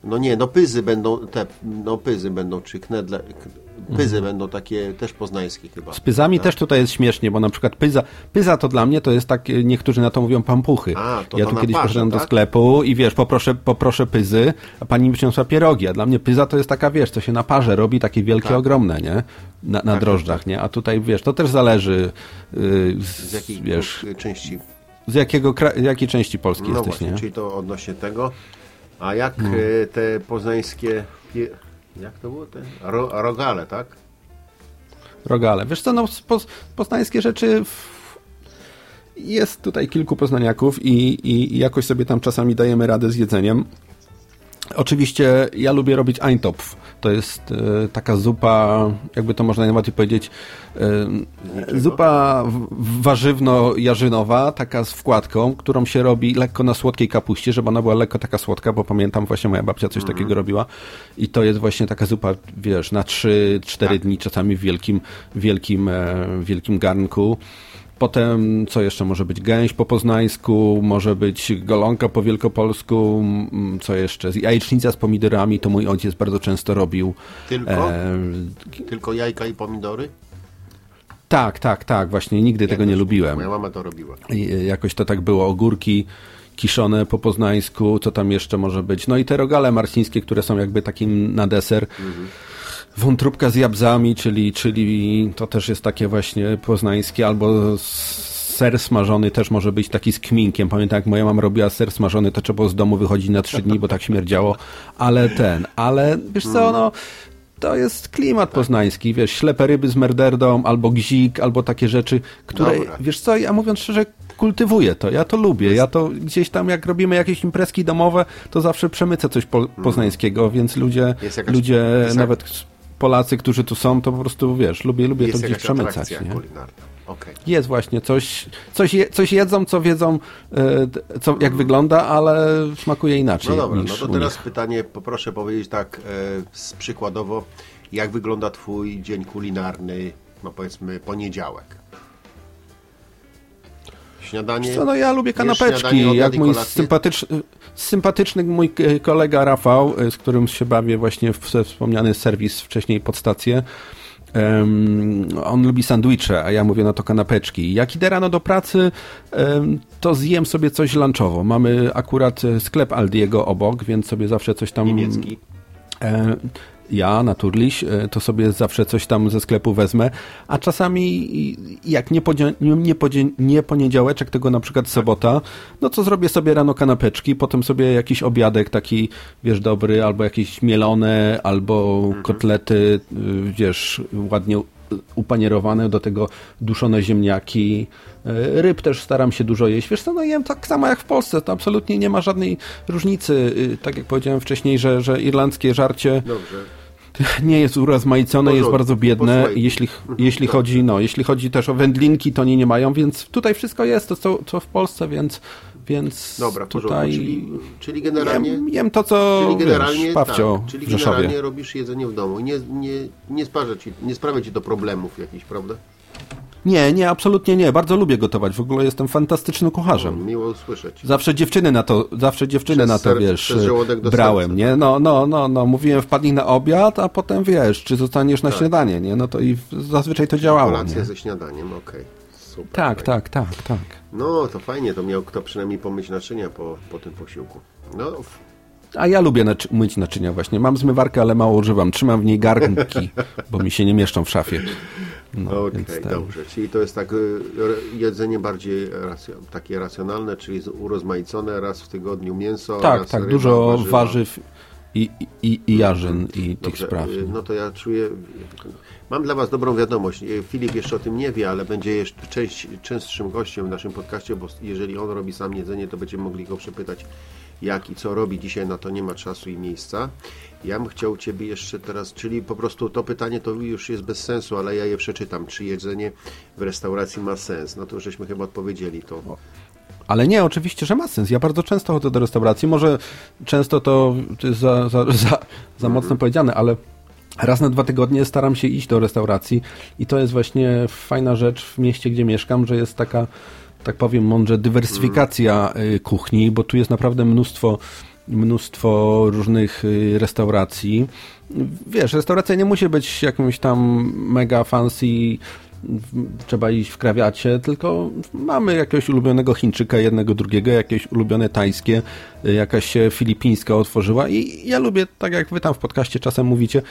no nie, no pyzy będą, te, no pyzy będą, czy knedle, pyzy Mhm. będą takie też poznańskie chyba. Z pyzami Tak? też tutaj jest śmiesznie, bo na przykład pyza, pyza to dla mnie to jest tak, niektórzy na to mówią pampuchy. A, to ja to tu kiedyś parze, poszedłem do tak? sklepu i wiesz, poproszę, poproszę pyzy, a pani mi przyniosła pierogi, a dla mnie pyza to jest taka, wiesz, co się na parze robi, takie wielkie, Tak. ogromne, nie? Na, na Tak, drożdżach, nie? A tutaj, wiesz, to też zależy yy, z, Z jakiej wiesz, części? z jakiego, jakiej części Polski No jesteś, właśnie, nie? czyli to odnośnie tego. A jak No. y, te poznańskie, jak to było te? Ro, rogale, tak? Rogale. Wiesz co, no po, poznańskie rzeczy w... jest tutaj kilku poznaniaków i, i, i jakoś sobie tam czasami dajemy radę z jedzeniem. Oczywiście ja lubię robić Eintopf. To jest e, taka zupa, jakby to można najbardziej powiedzieć, e, zupa warzywno-jarzynowa, taka z wkładką, którą się robi lekko na słodkiej kapuście, żeby ona była lekko taka słodka, bo pamiętam właśnie moja babcia coś takiego robiła. I to jest właśnie taka zupa, wiesz, na 3-4 dni, czasami w wielkim, wielkim, e, wielkim garnku. Potem, co jeszcze może być? Gęś po poznańsku, może być golonka po wielkopolsku, co jeszcze? Jajecznica z pomidorami, to mój ojciec bardzo często robił. Tylko? E, Tylko jajka i pomidory? tak, tak, tak, właśnie nigdy tego nie lubiłem. Moja mama to robiła. I, e, Jakoś to tak było, ogórki kiszone po poznańsku, co tam jeszcze może być. No i te rogale marcińskie, które są jakby takim na deser. Wątróbka z jabłzami, czyli, czyli to też jest takie właśnie poznańskie, albo ser smażony też może być taki z kminkiem. Pamiętam, jak moja mama robiła ser smażony, to trzeba było z domu wychodzić na trzy dni, bo tak śmierdziało. Ale ten, ale wiesz co, no to jest klimat poznański, wiesz, ślepe ryby z merderdą, albo gzik, albo takie rzeczy, które, Dobra. wiesz co, ja mówiąc szczerze, kultywuję to, ja to lubię, ja to gdzieś tam, jak robimy jakieś imprezki domowe, to zawsze przemycę coś po, poznańskiego, więc ludzie, jakaś- ludzie, jak- nawet Polacy, którzy tu są, to po prostu, wiesz, lubię, lubię Jest to gdzieś przemycać, nie? kulinarna. Okej. Jest właśnie coś, coś, je, coś jedzą, co wiedzą, e, co, jak wygląda, ale smakuje inaczej No dobra, no to teraz pytanie, poproszę powiedzieć tak e, przykładowo, jak wygląda twój dzień kulinarny, no powiedzmy poniedziałek? Śniadanie? Co, no ja lubię kanapeczki, obiad jak mój sympatyczny, mój kolega Rafał, e, z którym się bawię właśnie w wspomniany serwis wcześniej pod stację. em, on lubi sandwicze, a ja mówię no to kanapeczki. Jak idę rano do pracy, em, to zjem sobie coś lunchowo. Mamy akurat e, sklep Aldiego obok, więc sobie zawsze coś tam... Niemiecki. E, ja, naturliś, e, to sobie zawsze coś tam ze sklepu wezmę, a czasami jak nie, podzie- nie, podzie- nie poniedziałeczek, tego na przykład sobota, no to zrobię sobie rano kanapeczki, potem sobie jakiś obiadek taki, wiesz, dobry, albo jakieś mielone, albo kotlety, y, wiesz, ładnie upanierowane, do tego duszone ziemniaki, E, Ryb też staram się dużo jeść. Wiesz co, no jem tak samo jak w Polsce. To absolutnie nie ma żadnej różnicy. Y, Tak jak powiedziałem wcześniej, że, że irlandzkie żarcie Dobrze. nie jest urozmaicone, jest bardzo biedne. Jeśli, Mhm. jeśli, chodzi, no, jeśli chodzi też o wędlinki, to oni nie mają, więc tutaj wszystko jest, to co, co w Polsce, więc, więc Dobra, tutaj Czyli, czyli generalnie... jem, jem to, co czyli generalnie, wiesz, Pawcio tak, czyli generalnie robisz jedzenie w domu. Nie, nie, nie, sprawia ci, nie sprawia ci to problemów jakichś, prawda? Nie, nie, absolutnie nie. Bardzo lubię gotować. W ogóle jestem fantastycznym kucharzem. Miło słyszeć. Zawsze dziewczyny na to, zawsze dziewczyny Przez na to, wiesz, brałem, serca. nie? No, no, no, no, mówiłem wpadnij na obiad, a potem wiesz, czy zostaniesz na Tak. śniadanie, nie? No to i zazwyczaj to działało, Kolacja nie? ze śniadaniem, okej. Super. Tak, fajnie. tak, tak, tak. No, to fajnie, to miał kto przynajmniej pomyć naczynia po, po tym posiłku. No, A ja lubię naczy- myć naczynia właśnie. Mam zmywarkę, ale mało używam. Trzymam w niej garnki, bo mi się nie mieszczą w szafie. No, okej, więc ten- dobrze. Czyli to jest tak y, jedzenie bardziej takie racjonalne, czyli urozmaicone, raz w tygodniu mięso, Tak, tak, ryba, dużo warzywa. warzyw i, i, i jarzyn i tych Dobrze, spraw. y, No to ja czuję. Mam dla Was dobrą wiadomość. Y, Filip jeszcze o tym nie wie, ale będzie jeszcze część, częstszym gościem w naszym podcaście, bo jeżeli on robi sam jedzenie, to będziemy mogli go przepytać, jak i co robi. Dzisiaj na to nie ma czasu i miejsca. Ja bym chciał Ciebie jeszcze teraz, czyli po prostu to pytanie to już jest bez sensu, ale ja je przeczytam. Czy jedzenie w restauracji ma sens? No to żeśmy chyba odpowiedzieli to. Ale nie, oczywiście, że ma sens. Ja bardzo często chodzę do restauracji. Może często to, jest za, za, za, za mocno powiedziane, ale raz na dwa tygodnie staram się iść do restauracji i to jest właśnie fajna rzecz w mieście, gdzie mieszkam, że jest taka, tak powiem mądrze, dywersyfikacja y, kuchni, bo tu jest naprawdę mnóstwo mnóstwo różnych y, restauracji. Wiesz, restauracja nie musi być jakimś tam mega fancy trzeba iść w krawiacie, tylko mamy jakiegoś ulubionego Chińczyka, jednego, drugiego, jakieś ulubione tajskie, y, jakaś się filipińska otworzyła i ja lubię, tak jak wy tam w podcaście czasem mówicie,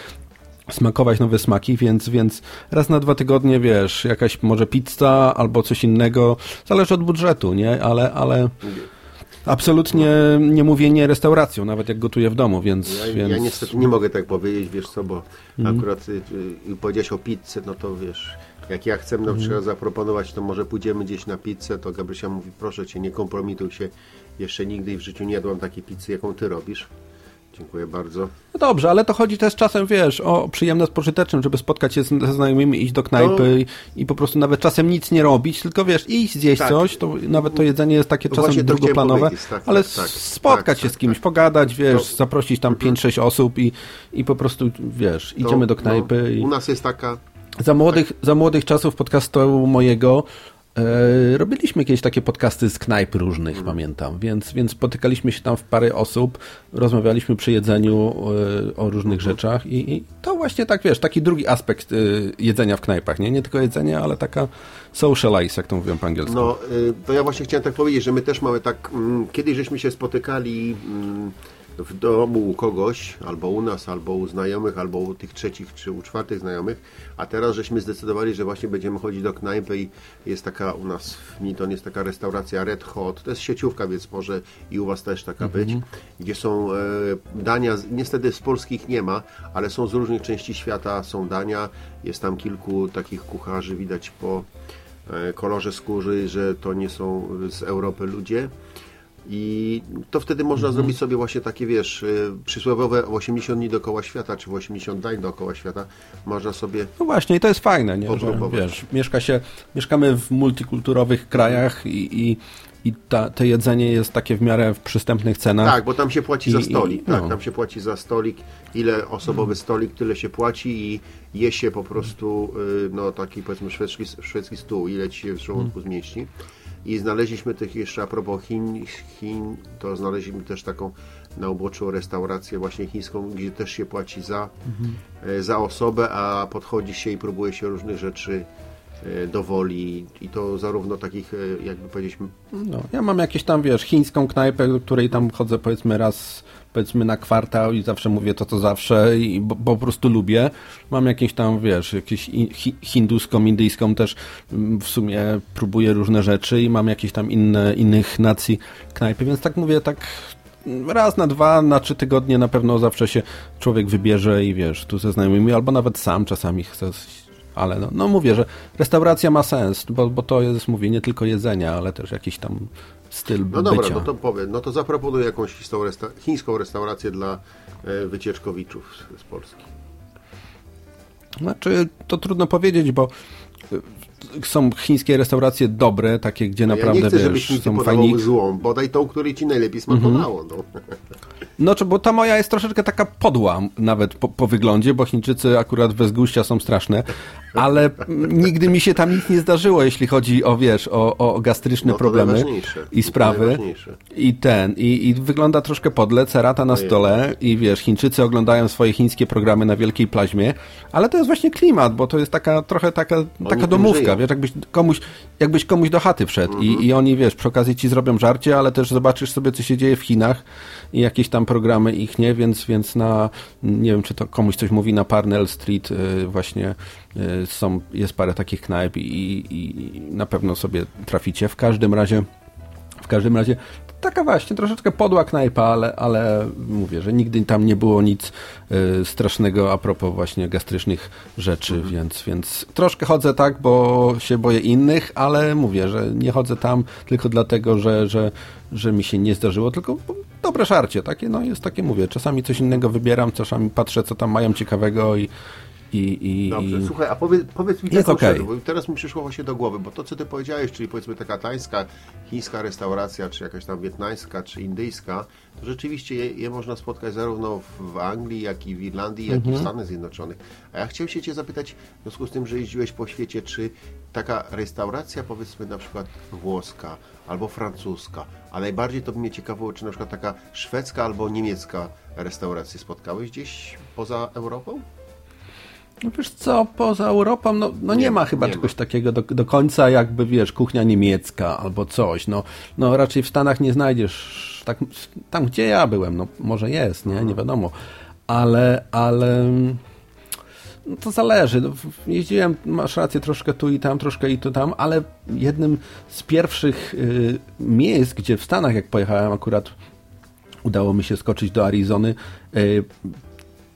smakować nowe smaki, więc, więc raz na dwa tygodnie, wiesz, jakaś może pizza albo coś innego, zależy od budżetu, nie? Ale, ale absolutnie nie mówię nie restauracją, nawet jak gotuję w domu, więc... Ja, więc... ja niestety nie mogę tak powiedzieć, wiesz co, bo Mhm. akurat y, y, powiedziałeś o pizzę, no to wiesz, jak ja chcę na przykład zaproponować, to może pójdziemy gdzieś na pizzę, to Gabrysia mówi, proszę Cię, nie kompromituj się, jeszcze nigdy w życiu nie jadłam takiej pizzy, jaką Ty robisz. Dziękuję bardzo. No dobrze, ale to chodzi też czasem, wiesz, o przyjemne z pożytecznym, żeby spotkać się ze znajomymi, iść do knajpy i, i po prostu nawet czasem nic nie robić, tylko wiesz, iść zjeść Tak. coś, to nawet to jedzenie jest takie No czasem właśnie to drugoplanowe, tak, ale tak, tak, spotkać tak, się tak, z kimś, pogadać, wiesz, To- zaprosić tam 5-6 osób i, i po prostu, wiesz, idziemy do To, knajpy no, i... U nas jest taka, Za młodych, za młodych czasów podcastu mojego e, robiliśmy jakieś takie podcasty z knajp różnych, pamiętam, więc, więc spotykaliśmy się tam w parę osób, rozmawialiśmy przy jedzeniu e, o różnych rzeczach i, i to właśnie tak, wiesz, taki drugi aspekt e, jedzenia w knajpach, nie? Nie tylko jedzenie, ale taka socialize, jak to mówią po angielsku. no y, to ja właśnie chciałem tak powiedzieć, że my też mamy tak, mm, kiedyś żeśmy się spotykali mm, w domu u kogoś, albo u nas, albo u znajomych, albo u tych trzecich, czy u czwartych znajomych, a teraz żeśmy zdecydowali, że właśnie będziemy chodzić do knajpy i jest taka u nas w Niton jest taka restauracja Red Hot, to jest sieciówka, więc może i u Was też taka Mhm. być, gdzie są e, dania, niestety z polskich nie ma, ale są z różnych części świata, są dania, jest tam kilku takich kucharzy, widać po e, kolorze skóry, że to nie są z Europy ludzie. I to wtedy można zrobić sobie właśnie takie, wiesz, y, przysłowiowe 80 dni dookoła świata, czy 80 dań dookoła świata. Można sobie No właśnie, i to jest fajne, nie? Że, wiesz, mieszka się, mieszkamy w multikulturowych krajach i, i, i ta, to jedzenie jest takie w miarę w przystępnych cenach. Tak, bo tam się płaci I- za i- stolik. tak, no. tam się płaci za stolik. Ile osobowy stolik, tyle się płaci i je się po prostu y, no taki powiedzmy szwedzki, szwedzki stół, ile ci się w żołądku zmieści. I znaleźliśmy tych jeszcze a propos Chin, Chin, to znaleźliśmy też taką na uboczu restaurację właśnie chińską, gdzie też się płaci za, e, za osobę, a podchodzi się i próbuje się różnych rzeczy do woli i to zarówno takich, e, jakby powiedzieliśmy, No, ja mam jakieś tam, wiesz, chińską knajpę, do której tam chodzę powiedzmy raz, powiedzmy na kwartał i zawsze mówię to, co zawsze, i bo, bo po prostu lubię. Mam jakieś tam, wiesz, jakieś hi, hinduską, indyjską też w sumie próbuję różne rzeczy i mam jakieś tam inne, innych nacji knajpy, więc tak mówię, tak raz na dwa, na trzy tygodnie na pewno zawsze się człowiek wybierze i wiesz, tu ze znajomymi, albo nawet sam czasami chcę ale no, no mówię, że restauracja ma sens, bo, bo to jest, mówię, nie tylko jedzenie, ale też jakiś tam styl No dobra, bycia. no to powiem, no to zaproponuję jakąś chińską restaurację dla e, wycieczkowiczów z, Polski. Znaczy, to trudno powiedzieć, bo y, są chińskie restauracje dobre, takie, gdzie No naprawdę, ja nie chcę, żebyś wiesz, mi są fajni... złą, bodaj tą, której ci najlepiej smakowało. No. No, czy, bo ta moja jest troszeczkę taka podła, nawet po, po wyglądzie, bo Chińczycy akurat bez guścia są straszne, ale nigdy mi się tam nic nie zdarzyło, jeśli chodzi o, wiesz, o, o gastryczne No problemy i sprawy. I ten, i, i wygląda troszkę podle, cerata na stole i wiesz, Chińczycy oglądają swoje chińskie programy na wielkiej plaźmie, ale to jest właśnie klimat, bo to jest taka trochę taka, taka domówka, żyją. wiesz, jakbyś komuś, jakbyś komuś do chaty wszedł Mhm. i, i oni, wiesz, przy okazji ci zrobią żarcie, ale też zobaczysz sobie, co się dzieje w Chinach i jakieś tam programy ich nie, więc, więc na, nie wiem, czy to komuś coś mówi, na Parnell Street y, właśnie są, jest parę takich knajp i, i, na pewno sobie traficie. W każdym razie w każdym razie taka właśnie troszeczkę podła knajpa, ale, ale mówię, że nigdy tam nie było nic y, strasznego a propos właśnie gastrycznych rzeczy, więc, więc troszkę chodzę tak, bo się boję innych, ale mówię, że nie chodzę tam tylko dlatego, że, że, że mi się nie zdarzyło, tylko dobre żarcie, takie, no jest takie, mówię, czasami coś innego wybieram, czasami patrzę, co tam mają ciekawego i i, i, Dobrze, i... słuchaj, a powiedz, powiedz mi taką rzecz, bo teraz mi przyszło właśnie do głowy, bo to, co ty powiedziałeś, czyli powiedzmy taka tańska, chińska restauracja, czy jakaś tam wietnamska, czy indyjska, to rzeczywiście je, je można spotkać zarówno w, Anglii, jak i w Irlandii, jak i w Mhm. Stanach Zjednoczonych. A ja chciałem się cię zapytać, w związku z tym, że jeździłeś po świecie, czy taka restauracja, powiedzmy na przykład włoska, albo francuska, a najbardziej to by mnie ciekawiło, czy na przykład taka szwedzka albo niemiecka restauracja spotkałeś gdzieś poza Europą? No wiesz co, poza Europą, no, no nie, Nie ma ma, chyba nie czegoś takiego do, do końca, jakby wiesz, kuchnia niemiecka albo coś. No, no raczej w Stanach nie znajdziesz, tak, tam gdzie ja byłem, no może jest, nie, nie wiadomo, ale, ale no to zależy. No, jeździłem, masz rację, troszkę tu i tam, troszkę i tu tam, ale jednym z pierwszych y, miejsc, gdzie w Stanach, jak pojechałem akurat, udało mi się skoczyć do Arizony, y,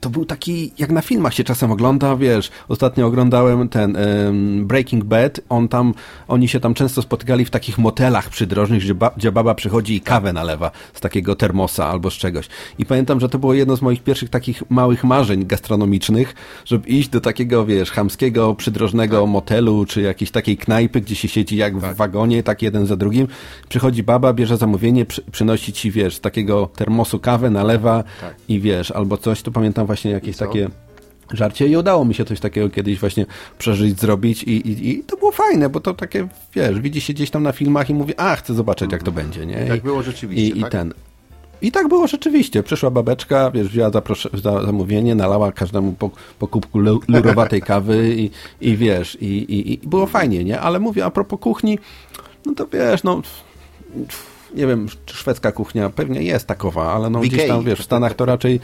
to był taki, jak na filmach się czasem ogląda, wiesz, ostatnio oglądałem ten em, Breaking Bad, on tam, oni się tam często spotykali w takich motelach przydrożnych, gdzie, ba, gdzie baba przychodzi i kawę nalewa z takiego termosa albo z czegoś. I pamiętam, że to było jedno z moich pierwszych takich małych marzeń gastronomicznych, żeby iść do takiego, wiesz, chamskiego, przydrożnego motelu, czy jakiejś takiej knajpy, gdzie się siedzi jak w wagonie, tak jeden za drugim. Przychodzi baba, bierze zamówienie, przy, przynosi ci, wiesz, z takiego termosu kawę, nalewa i wiesz, albo coś, tu pamiętam właśnie jakieś takie żarcie i udało mi się coś takiego kiedyś właśnie przeżyć, zrobić i, i, i to było fajne, bo to takie, wiesz, widzi się gdzieś tam na filmach i mówi, a, chcę zobaczyć, jak to będzie, nie? Tak I, było rzeczywiście, I, i tak? ten. I tak było rzeczywiście. Przyszła babeczka, wiesz, wzięła za zamówienie, nalała każdemu po, po kubku lu- lurowatej kawy i, i wiesz, i, i, i było fajnie, nie? Ale mówię, a propos kuchni, no to wiesz, no nie wiem, czy szwedzka kuchnia, pewnie jest takowa, ale no gdzieś tam, wiesz, w Stanach to raczej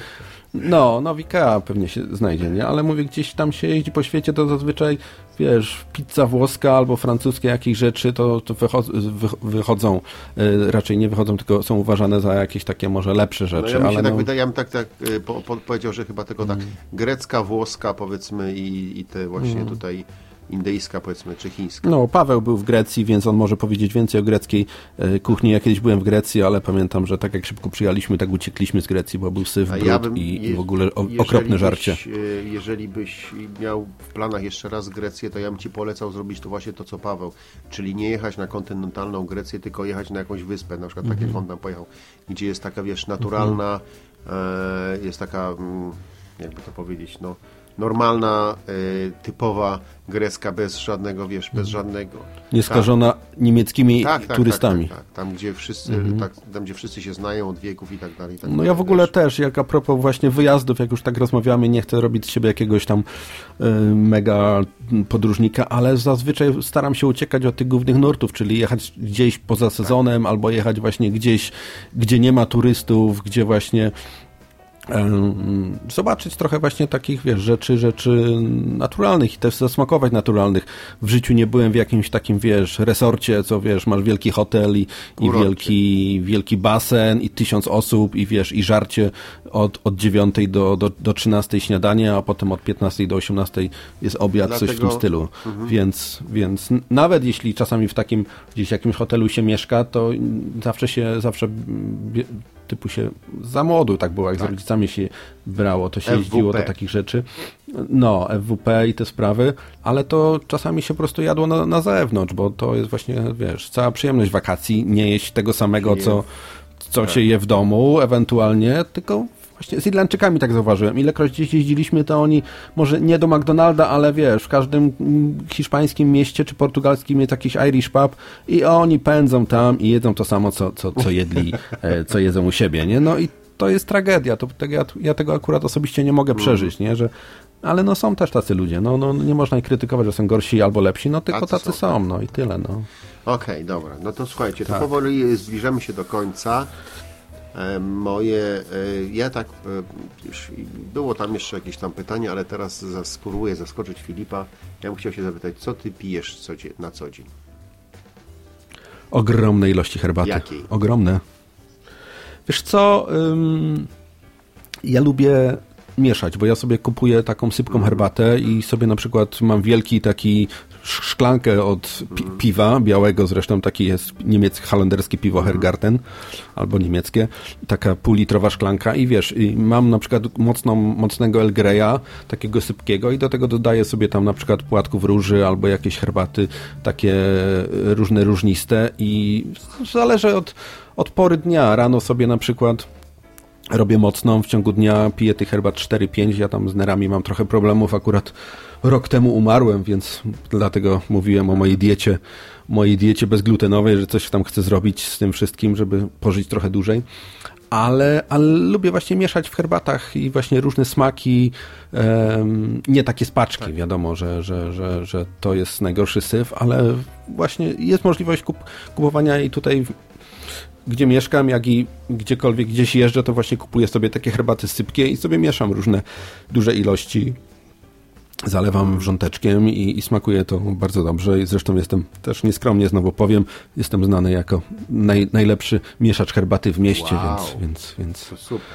no, no w Ikea pewnie się znajdzie, nie? Ale mówię, gdzieś tam się jeździ po świecie, to zazwyczaj, wiesz, pizza włoska albo francuskie jakieś rzeczy, to, to wychodzą, wy, wychodzą, y, raczej nie wychodzą, tylko są uważane za jakieś takie może lepsze No rzeczy, ja mi się ale tak no, wydaje, ja bym tak, tak y, po, po, powiedział, że chyba tylko tak grecka, włoska powiedzmy i, i te właśnie Mm. tutaj indyjska powiedzmy, czy chińska. No, Paweł był w Grecji, więc on może powiedzieć więcej o greckiej e, kuchni. Ja kiedyś byłem w Grecji, ale pamiętam, że tak jak szybko przyjechaliśmy, tak uciekliśmy z Grecji, bo był syf, brud ja bym, i, je- w ogóle o, okropne byś, żarcie. y, Jeżeli byś miał w planach jeszcze raz Grecję, to ja bym Ci polecał zrobić to właśnie to, co Paweł. Czyli nie jechać na kontynentalną Grecję, tylko jechać na jakąś wyspę, na przykład tak Mhm. jak on tam pojechał, gdzie jest taka, wiesz, naturalna, e, jest taka, mm, jakby to powiedzieć, no, normalna, e, typowa grecka, bez żadnego, wiesz, bez żadnego... Nieskażona niemieckimi tak, tak, turystami. Tak, tak, tak. Tam, gdzie wszyscy, Mhm. tak, tam, gdzie wszyscy się znają od wieków i tak dalej. i tak No dalej, ja w ogóle też, jak a propos właśnie wyjazdów, jak już tak rozmawiamy, nie chcę robić z siebie jakiegoś tam y, mega podróżnika, ale zazwyczaj staram się uciekać od tych głównych nurtów, czyli jechać gdzieś poza sezonem, albo jechać właśnie gdzieś, gdzie nie ma turystów, gdzie właśnie zobaczyć trochę właśnie takich, wiesz, rzeczy, rzeczy naturalnych i też zasmakować naturalnych. W życiu nie byłem w jakimś takim, wiesz, resorcie, co wiesz, masz wielki hotel i, i wielki, wielki basen i tysiąc osób i wiesz, i żarcie od, od 9 do, do, do 13 śniadanie, a potem od 15 do 18 jest obiad, coś w tym Dlatego- stylu. Mhm. Więc, więc nawet jeśli czasami w takim gdzieś jakimś hotelu się mieszka, to zawsze się, zawsze typu się za młodu tak było, jak z rodzicami się brało, to się FWP. jeździło do takich rzeczy. No, FWP i te sprawy, ale to czasami się po prostu jadło na, na zewnątrz, bo to jest właśnie, wiesz, cała przyjemność wakacji, nie jeść tego samego, co, co tak. się je w domu, ewentualnie, tylko właśnie z Irlandczykami tak zauważyłem. Ilekroć gdzieś jeździliśmy, to oni może nie do McDonalda, ale wiesz, w każdym mm, hiszpańskim mieście czy portugalskim jest jakiś Irish pub i oni pędzą tam i jedzą to samo, co, co, co jedli, e, co jedzą u siebie, nie? No i to jest tragedia. To, tego, ja, ja tego akurat osobiście nie mogę przeżyć, nie? Że, ale no są też tacy ludzie. No, no nie można ich krytykować, że są gorsi albo lepsi, no tylko Tacy tacy są, no i tyle, no. Okej, dobra. No to słuchajcie, to Tak. powoli zbliżamy się do końca. E, Moje, e, ja tak, e, było tam jeszcze jakieś tam pytanie, ale teraz spróbuję zaskoczyć Filipa. Ja bym chciał się zapytać, co ty pijesz na co dzień? Ogromne ilości herbaty. Jakiej? Ogromne. Wiesz co, ja lubię mieszać, bo ja sobie kupuję taką sypką herbatę i sobie na przykład mam wielki taki sz- szklankę od pi piwa, białego zresztą, taki jest niemieckie, holenderskie piwo Hergarten, albo niemieckie, taka półlitrowa szklanka i wiesz, i mam na przykład mocną, mocnego El Greya, takiego sypkiego i do tego dodaję sobie tam na przykład płatków róży albo jakieś herbaty takie różne, różniste i zależy od, od pory dnia. Rano sobie na przykład robię mocną, w ciągu dnia piję tych herbat 4-5, ja tam z nerami mam trochę problemów, akurat rok temu umarłem, więc dlatego mówiłem o mojej diecie, mojej diecie bezglutenowej, że coś tam chcę zrobić z tym wszystkim, żeby pożyć trochę dłużej. Ale, ale lubię właśnie mieszać w herbatach i właśnie różne smaki, em, nie takie z paczki, wiadomo, że, że, że, że to jest najgorszy syf, ale właśnie jest możliwość kup, kupowania i tutaj gdzie mieszkam, jak i gdziekolwiek gdzieś jeżdżę, to właśnie kupuję sobie takie herbaty sypkie i sobie mieszam różne duże ilości. Zalewam wrząteczkiem i, i smakuje to bardzo dobrze. I zresztą jestem też nieskromnie, znowu powiem, jestem znany jako naj, najlepszy mieszacz herbaty w mieście, Wow. więc, więc, więc, To super.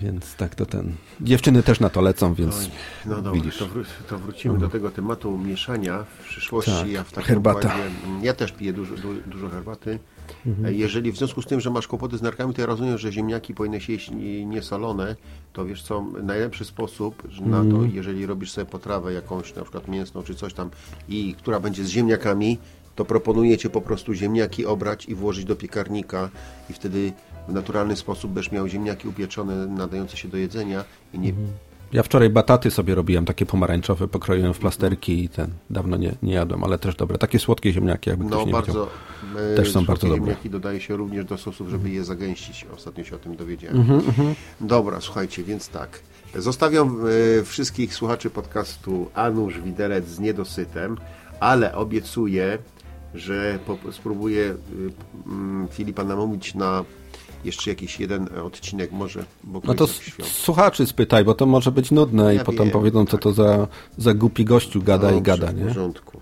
więc tak to ten. Dziewczyny też na to lecą, więc Oj, No dobra, widzisz. to, wró- to wrócimy do tego tematu mieszania w przyszłości. Tak, ja w takim herbata. układzie- ja też piję dużo, du, dużo herbaty. Mhm. E, Jeżeli w związku z tym, że masz kłopoty z nerkami, to ja rozumiem, że ziemniaki powinny się jeść nie- niesolone, to wiesz co, najlepszy sposób na to, Mhm. jeżeli robisz sobie potrawę jakąś, na przykład mięsną czy coś tam i która będzie z ziemniakami, to proponuję Cię po prostu ziemniaki obrać i włożyć do piekarnika i wtedy w naturalny sposób będziesz miał ziemniaki upieczone, nadające się do jedzenia i nie, Ja wczoraj bataty sobie robiłem, takie pomarańczowe, pokroiłem w plasterki i ten, dawno nie, nie jadłem, ale też dobre. Takie słodkie ziemniaki, jakby No ktoś nie bardzo. wiedział. e, Też są bardzo dobre. ziemniaki dodaje się również do sosów, żeby je zagęścić. Ostatnio się o tym dowiedziałem. Mhm, mhm. Dobra, słuchajcie, więc tak. Zostawiam e, wszystkich słuchaczy podcastu Anusz Widelec z niedosytem, ale obiecuję że po, spróbuję y, mm, Filipa namówić na jeszcze jakiś jeden odcinek może, bo No to słuchaczy spytaj, bo to może być nudne Ja i potem wiem, powiedzą, co to za, za głupi gościu gada i gada, W nie? porządku.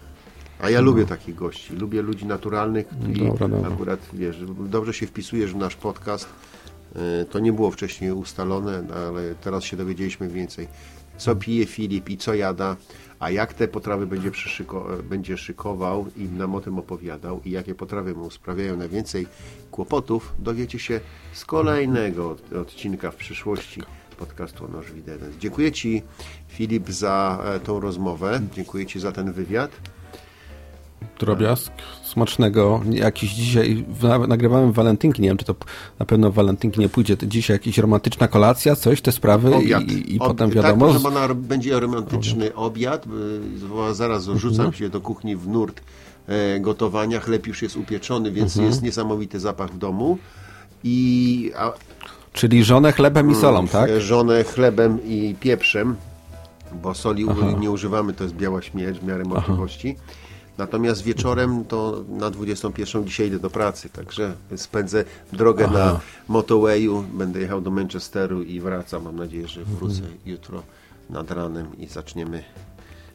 A ja lubię takich gości. Lubię ludzi naturalnych i Dobra, dobra. akurat wiesz, dobrze się wpisujesz w nasz podcast. E, To nie było wcześniej ustalone, ale teraz się dowiedzieliśmy więcej. Co pije Filip i co jada, a jak te potrawy będzie, przyszyko- będzie szykował i nam o tym opowiadał i jakie potrawy mu sprawiają najwięcej kłopotów, dowiecie się z kolejnego od- odcinka w przyszłości podcastu o Noż. Dziękuję Ci Filip za e, tą rozmowę, dziękuję Ci za ten wywiad. Drobiazg smacznego. Jakiś dzisiaj nagrywałem walentynki. Nie wiem, czy to na pewno walentynki nie pójdzie. Dzisiaj jakaś romantyczna kolacja, coś, te sprawy Obiad. i, i Ob- potem Tak, wiadomo. proszę z- pana, będzie romantyczny obiad. y, Zaraz rzucam Mhm. się do kuchni w nurt e, gotowania. Chleb już jest upieczony, więc Mhm. jest niesamowity zapach w domu. I a, Czyli żonę chlebem i solą, mm, tak? Żonę chlebem i pieprzem, bo soli Aha. nie używamy, to jest biała śmierć w miarę możliwości. Natomiast wieczorem to na 21 dzisiaj idę do pracy, także spędzę drogę Aha. na motorwayu, będę jechał do Manchesteru i wracam. Mam nadzieję, że wrócę Mhm. jutro nad ranem i zaczniemy,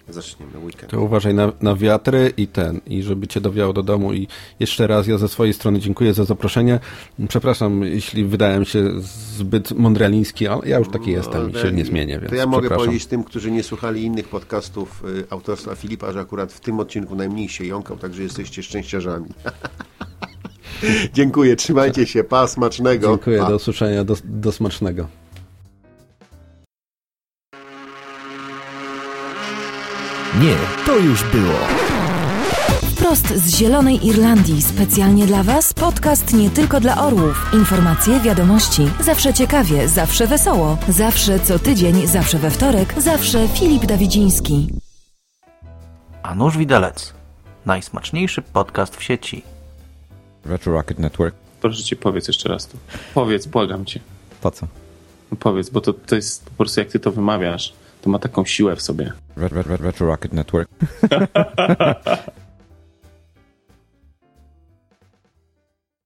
zaczniemy weekend. To uważaj na, na wiatry i ten, i żeby cię dowiało do domu. I jeszcze raz ja ze swojej strony dziękuję za zaproszenie. Przepraszam, jeśli wydałem się zbyt mądraliński, ale ja już taki jestem i się nie zmienię, więc To ja mogę powiedzieć tym, którzy nie słuchali innych podcastów y, autorstwa Filipa, że akurat w tym odcinku najmniej się jąkał, także jesteście szczęściarzami. Dziękuję, trzymajcie się, pa, smacznego. Dziękuję, pa. do usłyszenia, do, do smacznego. Nie, to już było. Wprost z Zielonej Irlandii, specjalnie dla Was, podcast nie tylko dla orłów. Informacje, wiadomości, zawsze ciekawie, zawsze wesoło, zawsze co tydzień, zawsze we wtorek, zawsze Filip Dawidziński. A Nóż Widelec. Najsmaczniejszy podcast w sieci. Retro Rocket Network. Proszę cię, powiedz jeszcze raz to. Powiedz, błagam cię. Po co? No powiedz, bo to, to jest po prostu jak ty to wymawiasz, to ma taką siłę w sobie. Ret- Ret- Retro Rocket Network.